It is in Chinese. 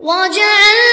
وجعلنا